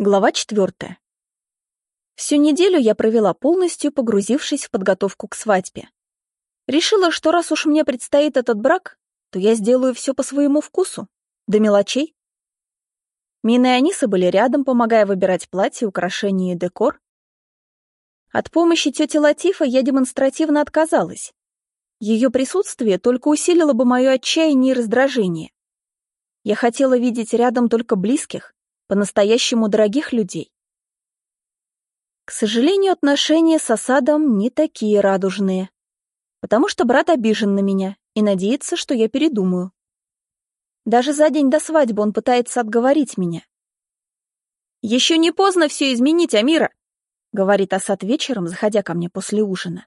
Глава четвертая. Всю неделю я провела полностью погрузившись в подготовку к свадьбе. Решила, что раз уж мне предстоит этот брак, то я сделаю все по своему вкусу, до мелочей. Мина и Аниса были рядом, помогая выбирать платье, украшения и декор. От помощи тети Латифа я демонстративно отказалась. Ее присутствие только усилило бы мое отчаяние и раздражение. Я хотела видеть рядом только близких, по-настоящему дорогих людей. К сожалению, отношения с осадом не такие радужные, потому что брат обижен на меня и надеется, что я передумаю. Даже за день до свадьбы он пытается отговорить меня. «Еще не поздно все изменить, Амира», — говорит Асад вечером, заходя ко мне после ужина.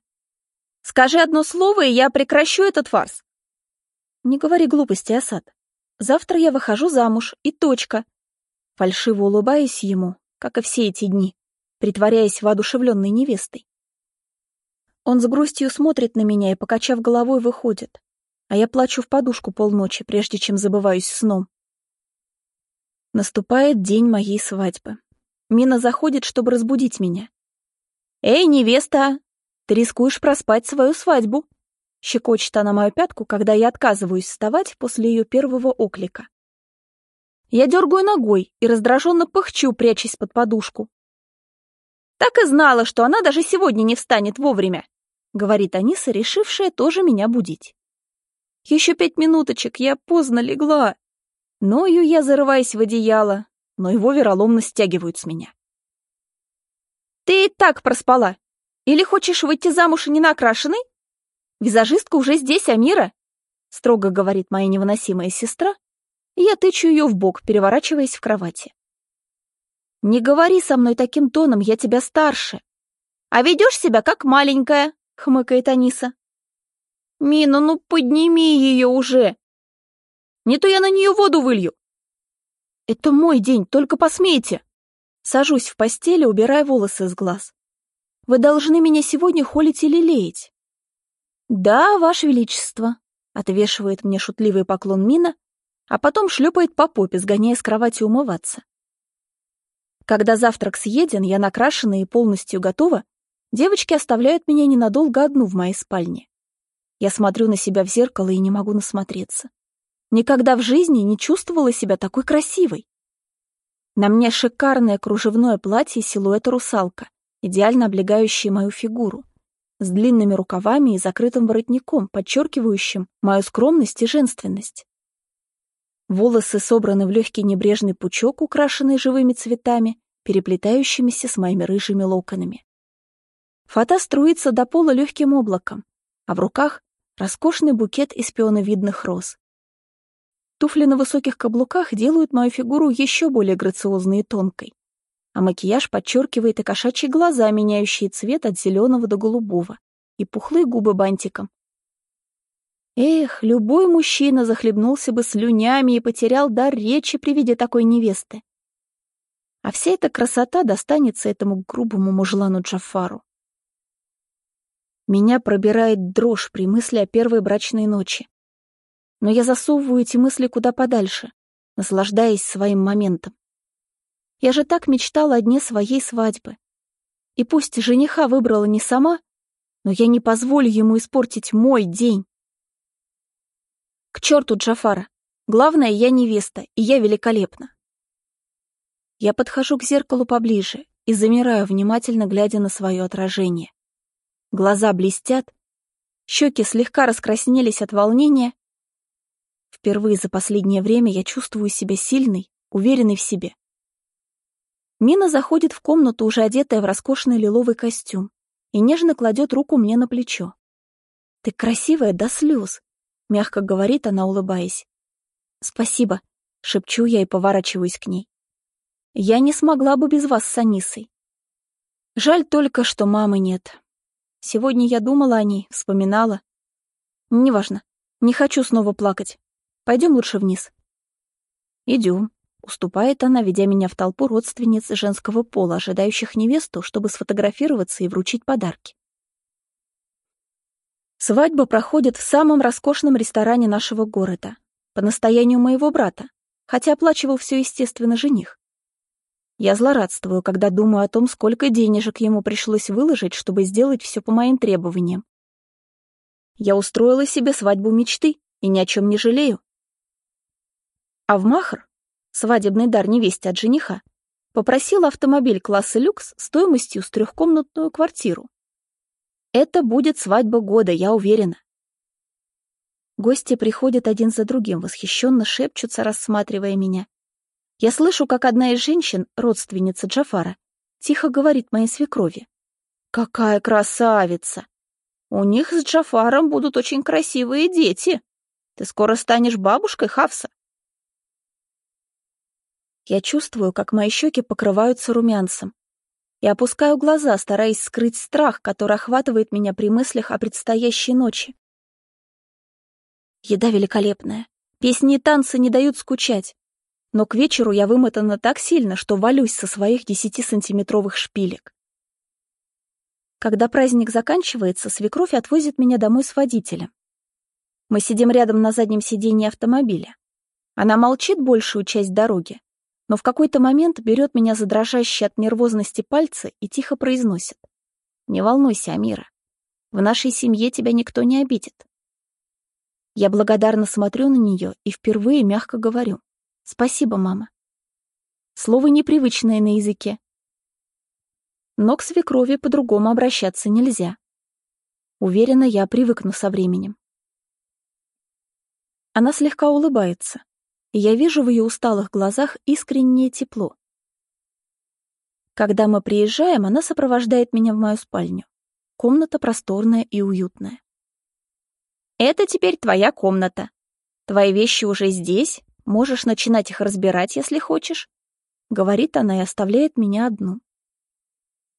«Скажи одно слово, и я прекращу этот фарс». «Не говори глупости, Асад. Завтра я выхожу замуж, и точка. Фальшиво улыбаясь ему, как и все эти дни, притворяясь воодушевленной невестой. Он с грустью смотрит на меня и, покачав головой, выходит, а я плачу в подушку полночи, прежде чем забываюсь сном. Наступает день моей свадьбы. Мина заходит, чтобы разбудить меня. «Эй, невеста, ты рискуешь проспать свою свадьбу!» Щекочет она мою пятку, когда я отказываюсь вставать после ее первого оклика. Я дергаю ногой и раздраженно пыхчу, прячась под подушку. «Так и знала, что она даже сегодня не встанет вовремя», — говорит Аниса, решившая тоже меня будить. «Еще пять минуточек, я поздно легла». Ною я зарываюсь в одеяло, но его вероломно стягивают с меня. «Ты и так проспала. Или хочешь выйти замуж и не накрашенной? Визажистка уже здесь, Амира», — строго говорит моя невыносимая сестра, я тычу ее в бок, переворачиваясь в кровати. «Не говори со мной таким тоном, я тебя старше. А ведешь себя как маленькая», — хмыкает Аниса. «Мина, ну подними ее уже! Не то я на нее воду вылью!» «Это мой день, только посмейте!» Сажусь в постели, убирая волосы с глаз. «Вы должны меня сегодня холить или леять?» «Да, Ваше Величество», — отвешивает мне шутливый поклон Мина а потом шлепает по попе, сгоняя с кровати умываться. Когда завтрак съеден, я накрашена и полностью готова, девочки оставляют меня ненадолго одну в моей спальне. Я смотрю на себя в зеркало и не могу насмотреться. Никогда в жизни не чувствовала себя такой красивой. На мне шикарное кружевное платье силуэта русалка, идеально облегающее мою фигуру, с длинными рукавами и закрытым воротником, подчеркивающим мою скромность и женственность. Волосы собраны в легкий небрежный пучок, украшенный живыми цветами, переплетающимися с моими рыжими локонами. Фата струится до пола легким облаком, а в руках роскошный букет из пионовидных роз. Туфли на высоких каблуках делают мою фигуру еще более грациозной и тонкой, а макияж подчеркивает и кошачьи глаза, меняющие цвет от зеленого до голубого, и пухлые губы бантиком, Эх, любой мужчина захлебнулся бы слюнями и потерял дар речи при виде такой невесты. А вся эта красота достанется этому грубому мужлану Джафару. Меня пробирает дрожь при мысли о первой брачной ночи. Но я засовываю эти мысли куда подальше, наслаждаясь своим моментом. Я же так мечтала о дне своей свадьбы. И пусть жениха выбрала не сама, но я не позволю ему испортить мой день. К черту Джафара. Главное, я невеста, и я великолепна. Я подхожу к зеркалу поближе и замираю, внимательно глядя на свое отражение. Глаза блестят, щеки слегка раскраснелись от волнения. Впервые за последнее время я чувствую себя сильной, уверенной в себе. Мина заходит в комнату, уже одетая в роскошный лиловый костюм, и нежно кладет руку мне на плечо. «Ты красивая до слез!» — мягко говорит она, улыбаясь. «Спасибо», — шепчу я и поворачиваюсь к ней. «Я не смогла бы без вас с Анисой. Жаль только, что мамы нет. Сегодня я думала о ней, вспоминала. Неважно, не хочу снова плакать. Пойдем лучше вниз». «Идем», — уступает она, ведя меня в толпу родственниц женского пола, ожидающих невесту, чтобы сфотографироваться и вручить подарки. Свадьба проходит в самом роскошном ресторане нашего города, по настоянию моего брата, хотя оплачивал все, естественно, жених. Я злорадствую, когда думаю о том, сколько денежек ему пришлось выложить, чтобы сделать все по моим требованиям. Я устроила себе свадьбу мечты и ни о чем не жалею. А в Махр, свадебный дар невесте от жениха, попросила автомобиль класса люкс стоимостью с трехкомнатную квартиру. Это будет свадьба года, я уверена. Гости приходят один за другим, восхищенно шепчутся, рассматривая меня. Я слышу, как одна из женщин, родственница Джафара, тихо говорит моей свекрови. «Какая красавица! У них с Джафаром будут очень красивые дети. Ты скоро станешь бабушкой, Хавса». Я чувствую, как мои щеки покрываются румянцем. И опускаю глаза, стараясь скрыть страх, который охватывает меня при мыслях о предстоящей ночи. Еда великолепная. Песни и танцы не дают скучать но к вечеру я вымотана так сильно, что валюсь со своих десятисантиметровых шпилек. Когда праздник заканчивается, свекровь отвозит меня домой с водителем. Мы сидим рядом на заднем сиденье автомобиля. Она молчит большую часть дороги, но в какой-то момент берет меня за дрожащие от нервозности пальцы и тихо произносит. «Не волнуйся, Амира. В нашей семье тебя никто не обидит». Я благодарно смотрю на нее и впервые мягко говорю. Спасибо, мама. Слово непривычное на языке. Но к свекрови по-другому обращаться нельзя. Уверена, я привыкну со временем. Она слегка улыбается, я вижу в ее усталых глазах искреннее тепло. Когда мы приезжаем, она сопровождает меня в мою спальню. Комната просторная и уютная. «Это теперь твоя комната. Твои вещи уже здесь, Можешь начинать их разбирать, если хочешь», — говорит она и оставляет меня одну.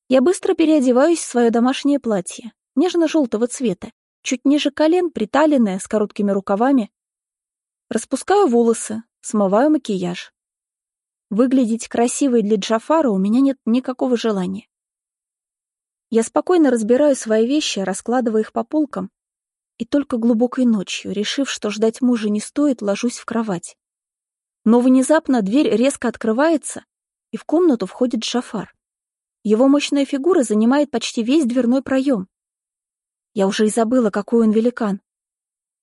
Я быстро переодеваюсь в свое домашнее платье, нежно-желтого цвета, чуть ниже колен, приталенное, с короткими рукавами. Распускаю волосы, смываю макияж. Выглядеть красивой для Джафара у меня нет никакого желания. Я спокойно разбираю свои вещи, раскладывая их по полкам, и только глубокой ночью, решив, что ждать мужа не стоит, ложусь в кровать. Но внезапно дверь резко открывается, и в комнату входит Джафар. Его мощная фигура занимает почти весь дверной проем. Я уже и забыла, какой он великан.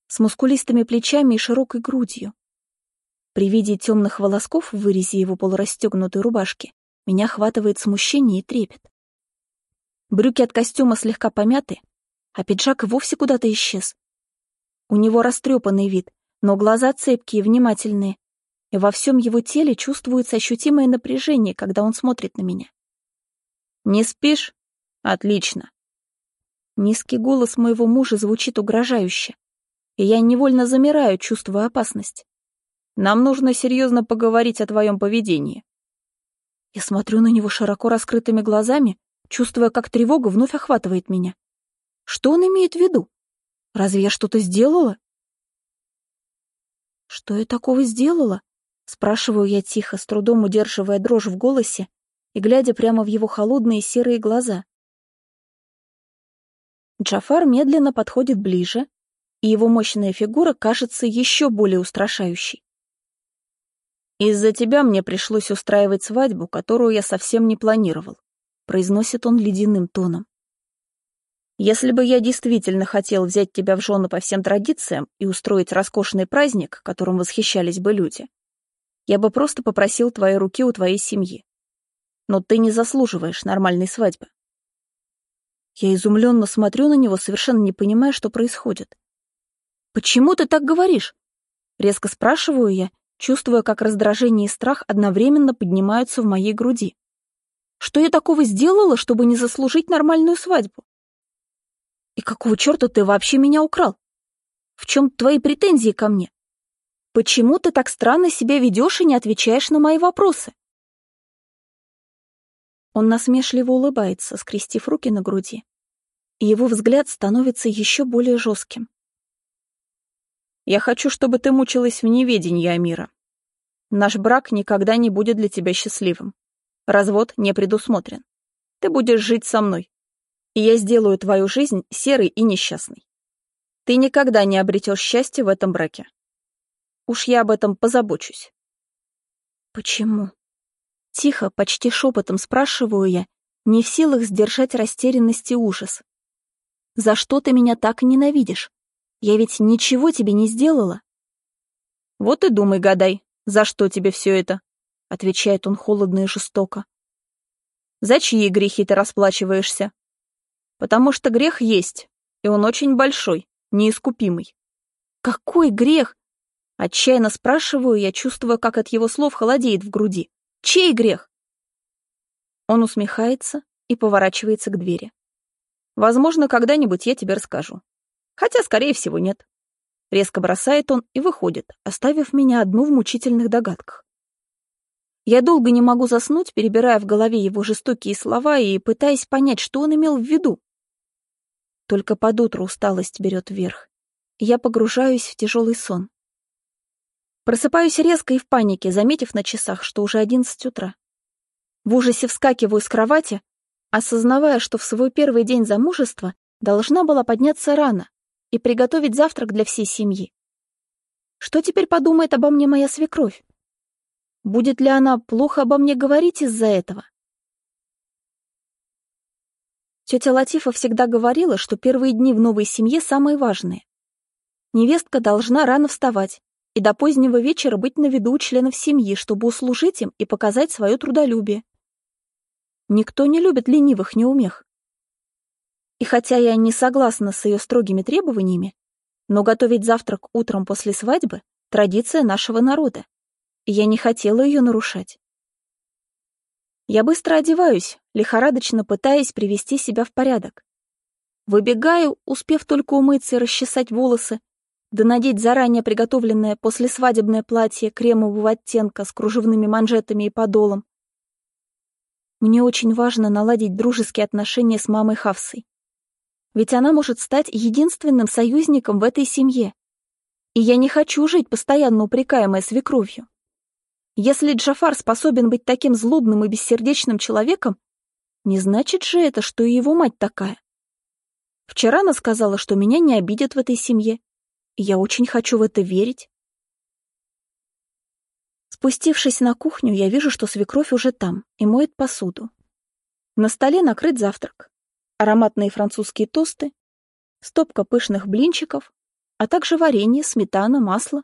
С мускулистыми плечами и широкой грудью. При виде темных волосков в вырезе его полурастегнутой рубашки меня охватывает смущение и трепет. Брюки от костюма слегка помяты, а пиджак вовсе куда-то исчез. У него растрепанный вид, но глаза цепкие внимательные, и во всем его теле чувствуется ощутимое напряжение, когда он смотрит на меня. «Не спишь? Отлично!» Низкий голос моего мужа звучит угрожающе, и я невольно замираю, чувствуя опасность. «Нам нужно серьезно поговорить о твоем поведении». Я смотрю на него широко раскрытыми глазами, чувствуя, как тревога вновь охватывает меня. Что он имеет в виду? Разве я что-то сделала? Что я такого сделала? Спрашиваю я тихо, с трудом удерживая дрожь в голосе и глядя прямо в его холодные серые глаза. Джафар медленно подходит ближе, и его мощная фигура кажется еще более устрашающей. «Из-за тебя мне пришлось устраивать свадьбу, которую я совсем не планировал», произносит он ледяным тоном. «Если бы я действительно хотел взять тебя в жены по всем традициям и устроить роскошный праздник, которым восхищались бы люди, я бы просто попросил твоей руки у твоей семьи. Но ты не заслуживаешь нормальной свадьбы. Я изумленно смотрю на него, совершенно не понимая, что происходит. «Почему ты так говоришь?» Резко спрашиваю я, чувствуя, как раздражение и страх одновременно поднимаются в моей груди. «Что я такого сделала, чтобы не заслужить нормальную свадьбу?» «И какого черта ты вообще меня украл? В чем твои претензии ко мне?» Почему ты так странно себя ведешь и не отвечаешь на мои вопросы?» Он насмешливо улыбается, скрестив руки на груди, его взгляд становится еще более жестким. «Я хочу, чтобы ты мучилась в неведении, Амира. Наш брак никогда не будет для тебя счастливым. Развод не предусмотрен. Ты будешь жить со мной, и я сделаю твою жизнь серой и несчастной. Ты никогда не обретешь счастье в этом браке. Уж я об этом позабочусь. Почему? Тихо, почти шепотом спрашиваю я, не в силах сдержать растерянность и ужас. «За что ты меня так ненавидишь? Я ведь ничего тебе не сделала». «Вот и думай, гадай, за что тебе все это?» — отвечает он холодно и жестоко. «За чьи грехи ты расплачиваешься? Потому что грех есть, и он очень большой, неискупимый». «Какой грех?» Отчаянно спрашиваю я, чувствуя, как от его слов холодеет в груди. Чей грех? Он усмехается и поворачивается к двери. Возможно, когда-нибудь я тебе расскажу. Хотя, скорее всего, нет. Резко бросает он и выходит, оставив меня одну в мучительных догадках. Я долго не могу заснуть, перебирая в голове его жестокие слова и пытаясь понять, что он имел в виду. Только под утро усталость берет вверх. Я погружаюсь в тяжелый сон. Просыпаюсь резко и в панике, заметив на часах, что уже одиннадцать утра. В ужасе вскакиваю с кровати, осознавая, что в свой первый день замужества должна была подняться рано и приготовить завтрак для всей семьи. Что теперь подумает обо мне моя свекровь? Будет ли она плохо обо мне говорить из-за этого? Тетя Латифа всегда говорила, что первые дни в новой семье самые важные. Невестка должна рано вставать, и до позднего вечера быть на виду у членов семьи, чтобы услужить им и показать свое трудолюбие. Никто не любит ленивых неумех. И хотя я не согласна с ее строгими требованиями, но готовить завтрак утром после свадьбы — традиция нашего народа, и я не хотела ее нарушать. Я быстро одеваюсь, лихорадочно пытаясь привести себя в порядок. Выбегаю, успев только умыться и расчесать волосы, да надеть заранее приготовленное послесвадебное платье кремового оттенка с кружевными манжетами и подолом. Мне очень важно наладить дружеские отношения с мамой Хавсой. Ведь она может стать единственным союзником в этой семье. И я не хочу жить постоянно упрекаемой свекровью. Если Джафар способен быть таким злобным и бессердечным человеком, не значит же это, что и его мать такая. Вчера она сказала, что меня не обидят в этой семье, я очень хочу в это верить. Спустившись на кухню, я вижу, что свекровь уже там и моет посуду. На столе накрыт завтрак. Ароматные французские тосты, стопка пышных блинчиков, а также варенье, сметана, масло.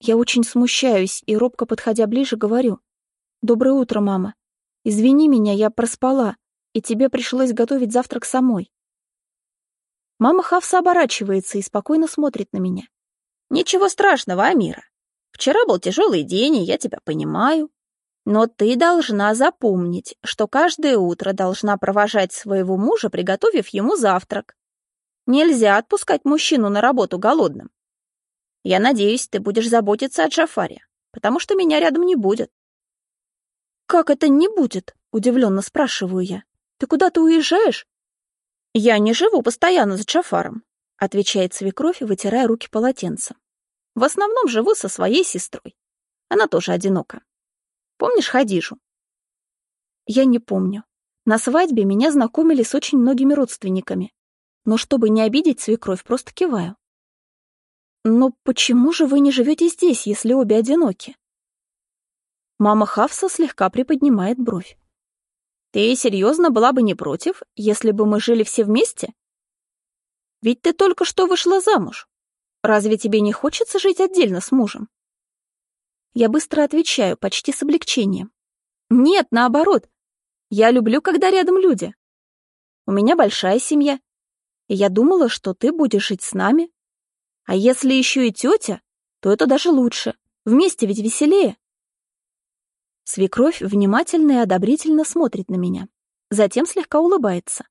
Я очень смущаюсь и, робко подходя ближе, говорю. «Доброе утро, мама. Извини меня, я проспала, и тебе пришлось готовить завтрак самой. Мама Хавса оборачивается и спокойно смотрит на меня. «Ничего страшного, Амира. Вчера был тяжелый день, и я тебя понимаю. Но ты должна запомнить, что каждое утро должна провожать своего мужа, приготовив ему завтрак. Нельзя отпускать мужчину на работу голодным. Я надеюсь, ты будешь заботиться о Джафаре, потому что меня рядом не будет». «Как это не будет?» — удивленно спрашиваю я. «Ты куда-то уезжаешь?» «Я не живу постоянно за Джафаром», — отвечает свекровь, вытирая руки полотенцем. «В основном живу со своей сестрой. Она тоже одинока. Помнишь Хадижу?» Я не помню. На свадьбе меня знакомили с очень многими родственниками. Но чтобы не обидеть свекровь, просто киваю. «Но почему же вы не живете здесь, если обе одиноки?» Мама Хавса слегка приподнимает бровь. Ты серьезно была бы не против, если бы мы жили все вместе? Ведь ты только что вышла замуж. Разве тебе не хочется жить отдельно с мужем? Я быстро отвечаю, почти с облегчением. Нет, наоборот. Я люблю, когда рядом люди. У меня большая семья. И я думала, что ты будешь жить с нами. А если еще и тетя, то это даже лучше. Вместе ведь веселее. Свекровь внимательно и одобрительно смотрит на меня. Затем слегка улыбается.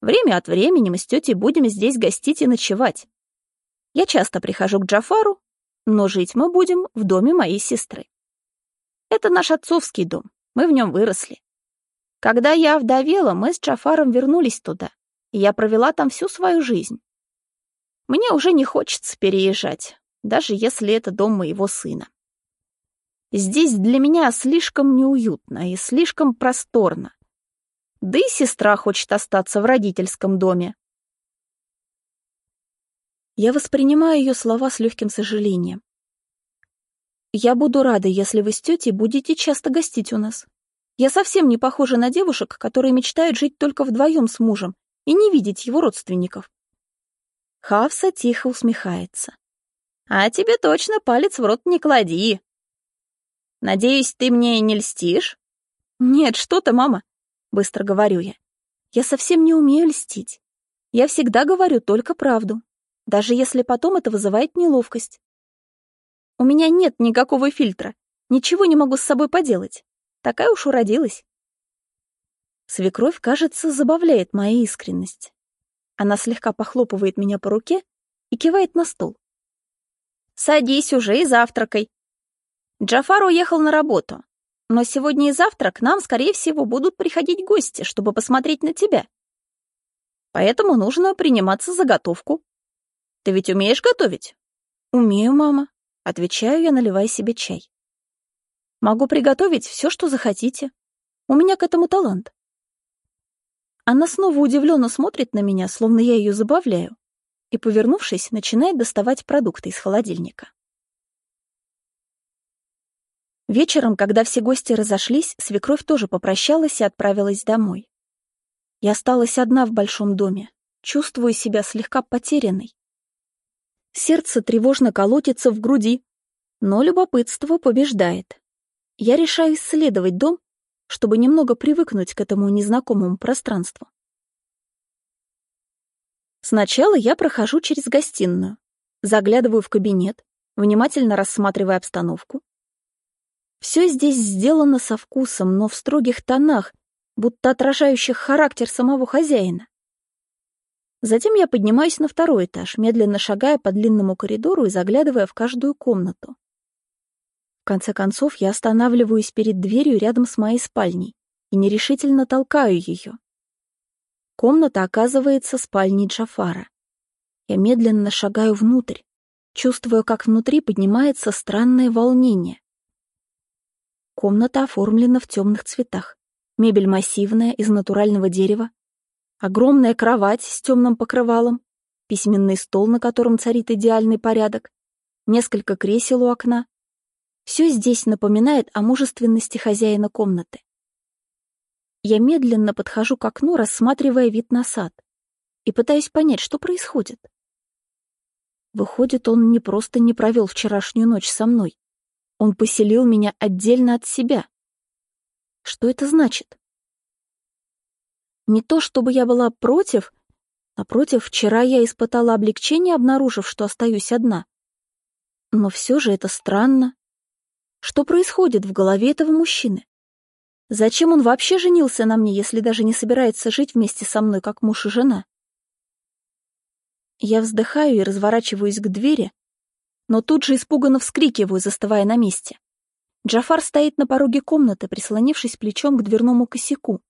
Время от времени мы с тетей будем здесь гостить и ночевать. Я часто прихожу к Джафару, но жить мы будем в доме моей сестры. Это наш отцовский дом, мы в нем выросли. Когда я овдовела, мы с Джафаром вернулись туда, и я провела там всю свою жизнь. Мне уже не хочется переезжать, даже если это дом моего сына. Здесь для меня слишком неуютно и слишком просторно. Да и сестра хочет остаться в родительском доме. Я воспринимаю ее слова с легким сожалением. Я буду рада, если вы с тетей будете часто гостить у нас. Я совсем не похожа на девушек, которые мечтают жить только вдвоем с мужем и не видеть его родственников. Хавса тихо усмехается. А тебе точно палец в рот не клади. Надеюсь, ты мне не льстишь? Нет, что ты, мама, быстро говорю я. Я совсем не умею льстить. Я всегда говорю только правду, даже если потом это вызывает неловкость. У меня нет никакого фильтра, ничего не могу с собой поделать. Такая уж уродилась. Свекровь, кажется, забавляет моя искренность. Она слегка похлопывает меня по руке и кивает на стол. «Садись уже и завтракай. Джафар уехал на работу, но сегодня и завтра к нам, скорее всего, будут приходить гости, чтобы посмотреть на тебя. Поэтому нужно приниматься за готовку. Ты ведь умеешь готовить?» «Умею, мама», — отвечаю я, наливая себе чай. «Могу приготовить все, что захотите. У меня к этому талант». Она снова удивленно смотрит на меня, словно я ее забавляю, и, повернувшись, начинает доставать продукты из холодильника. Вечером, когда все гости разошлись, свекровь тоже попрощалась и отправилась домой. Я осталась одна в большом доме, чувствую себя слегка потерянной. Сердце тревожно колотится в груди, но любопытство побеждает. Я решаю исследовать дом чтобы немного привыкнуть к этому незнакомому пространству. Сначала я прохожу через гостиную, заглядываю в кабинет, внимательно рассматривая обстановку. Все здесь сделано со вкусом, но в строгих тонах, будто отражающих характер самого хозяина. Затем я поднимаюсь на второй этаж, медленно шагая по длинному коридору и заглядывая в каждую комнату. В конце концов, я останавливаюсь перед дверью рядом с моей спальней и нерешительно толкаю ее. Комната оказывается спальней Джафара. Я медленно шагаю внутрь, чувствуя, как внутри поднимается странное волнение. Комната оформлена в темных цветах. Мебель массивная, из натурального дерева. Огромная кровать с темным покрывалом, письменный стол, на котором царит идеальный порядок, несколько кресел у окна, все здесь напоминает о мужественности хозяина комнаты. Я медленно подхожу к окну, рассматривая вид на сад, и пытаюсь понять, что происходит. Выходит, он не просто не провел вчерашнюю ночь со мной, он поселил меня отдельно от себя. Что это значит? Не то, чтобы я была против, напротив, вчера я испытала облегчение, обнаружив, что остаюсь одна. Но все же это странно. Что происходит в голове этого мужчины? Зачем он вообще женился на мне, если даже не собирается жить вместе со мной, как муж и жена? Я вздыхаю и разворачиваюсь к двери, но тут же испуганно вскрикиваю, застывая на месте. Джафар стоит на пороге комнаты, прислонившись плечом к дверному косяку,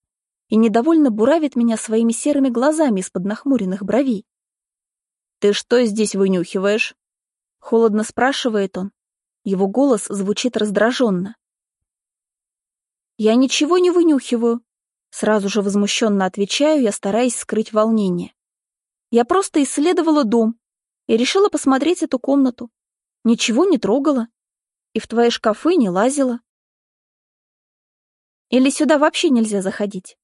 и недовольно буравит меня своими серыми глазами из-под нахмуренных бровей. «Ты что здесь вынюхиваешь?» Холодно спрашивает он, его голос звучит раздраженно. «Я ничего не вынюхиваю», — сразу же возмущенно отвечаю я, стараясь скрыть волнение. «Я просто исследовала дом и решила посмотреть эту комнату. Ничего не трогала и в твои шкафы не лазила. Или сюда вообще нельзя заходить?»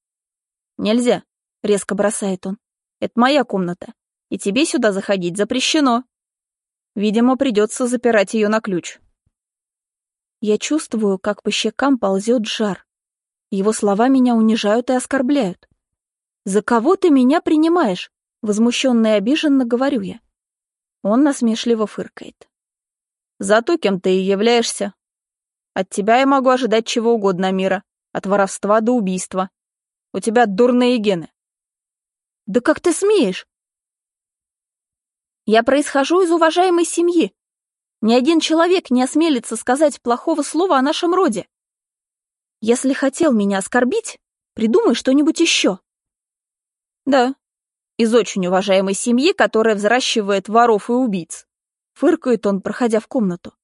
«Нельзя», — резко бросает он. «Это моя комната, и тебе сюда заходить запрещено. Видимо, придется запирать ее на ключ». Я чувствую, как по щекам ползет жар. Его слова меня унижают и оскорбляют. «За кого ты меня принимаешь?» Возмущенно и обиженно говорю я. Он насмешливо фыркает. «За то, кем ты и являешься. От тебя я могу ожидать чего угодно мира, от воровства до убийства. У тебя дурные гены». «Да как ты смеешь?» «Я происхожу из уважаемой семьи, ни один человек не осмелится сказать плохого слова о нашем роде. Если хотел меня оскорбить, придумай что-нибудь еще. Да, из очень уважаемой семьи, которая взращивает воров и убийц. Фыркает он, проходя в комнату.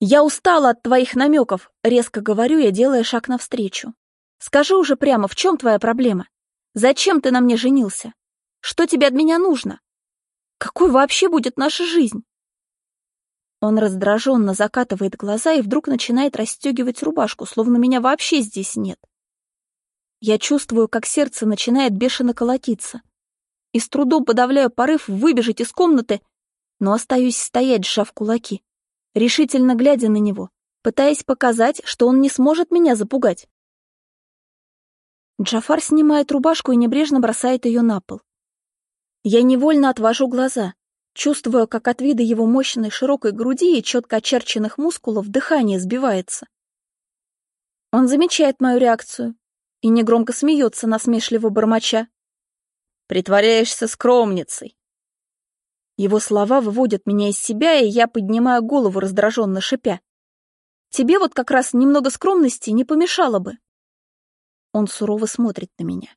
Я устала от твоих намеков, резко говорю я, делая шаг навстречу. Скажи уже прямо, в чем твоя проблема? Зачем ты на мне женился? Что тебе от меня нужно? Какой вообще будет наша жизнь? Он раздраженно закатывает глаза и вдруг начинает расстегивать рубашку, словно меня вообще здесь нет. Я чувствую, как сердце начинает бешено колотиться. И с трудом подавляю порыв выбежать из комнаты, но остаюсь стоять, сжав кулаки, решительно глядя на него, пытаясь показать, что он не сможет меня запугать. Джафар снимает рубашку и небрежно бросает ее на пол. Я невольно отвожу глаза, чувствуя, как от вида его мощной широкой груди и четко очерченных мускулов дыхание сбивается. Он замечает мою реакцию и негромко смеется, насмешливо бормоча. «Притворяешься скромницей!» Его слова выводят меня из себя, и я поднимаю голову, раздраженно шипя. «Тебе вот как раз немного скромности не помешало бы!» Он сурово смотрит на меня.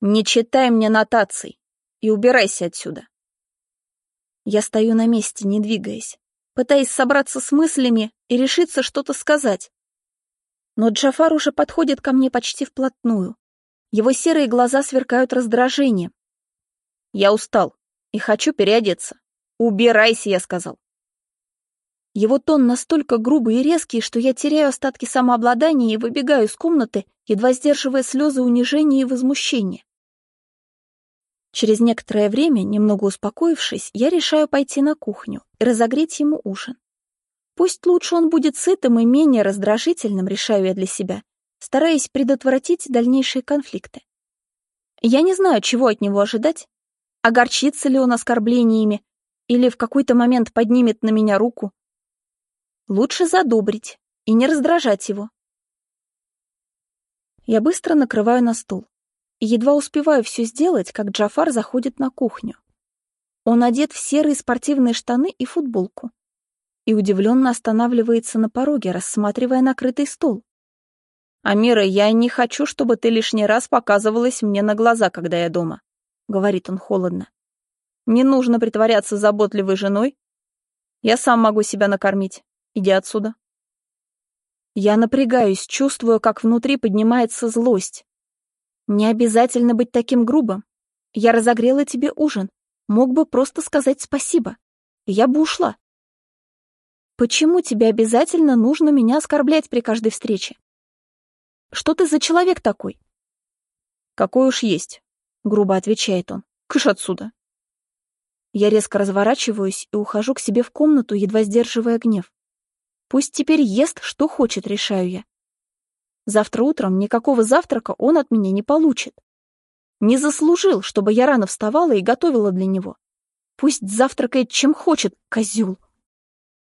«Не читай мне нотаций и убирайся отсюда!» Я стою на месте, не двигаясь, пытаясь собраться с мыслями и решиться что-то сказать. Но Джафар уже подходит ко мне почти вплотную. Его серые глаза сверкают раздражением. Я устал и хочу переодеться. Убирайся, я сказал. Его тон настолько грубый и резкий, что я теряю остатки самообладания и выбегаю из комнаты, едва сдерживая слезы унижения и возмущения. Через некоторое время, немного успокоившись, я решаю пойти на кухню и разогреть ему ужин. Пусть лучше он будет сытым и менее раздражительным, решаю я для себя, стараясь предотвратить дальнейшие конфликты. Я не знаю, чего от него ожидать. Огорчится ли он оскорблениями или в какой-то момент поднимет на меня руку. Лучше задобрить и не раздражать его. Я быстро накрываю на стол и едва успеваю все сделать, как Джафар заходит на кухню. Он одет в серые спортивные штаны и футболку и удивленно останавливается на пороге, рассматривая накрытый стол. «Амира, я не хочу, чтобы ты лишний раз показывалась мне на глаза, когда я дома», — говорит он холодно. «Не нужно притворяться заботливой женой. Я сам могу себя накормить. Иди отсюда». Я напрягаюсь, чувствую, как внутри поднимается злость. Не обязательно быть таким грубым. Я разогрела тебе ужин. Мог бы просто сказать спасибо. Я бы ушла. Почему тебе обязательно нужно меня оскорблять при каждой встрече? Что ты за человек такой? Какой уж есть, грубо отвечает он. Кыш отсюда. Я резко разворачиваюсь и ухожу к себе в комнату, едва сдерживая гнев. Пусть теперь ест, что хочет, решаю я. Завтра утром никакого завтрака он от меня не получит. Не заслужил, чтобы я рано вставала и готовила для него. Пусть завтракает чем хочет, козел.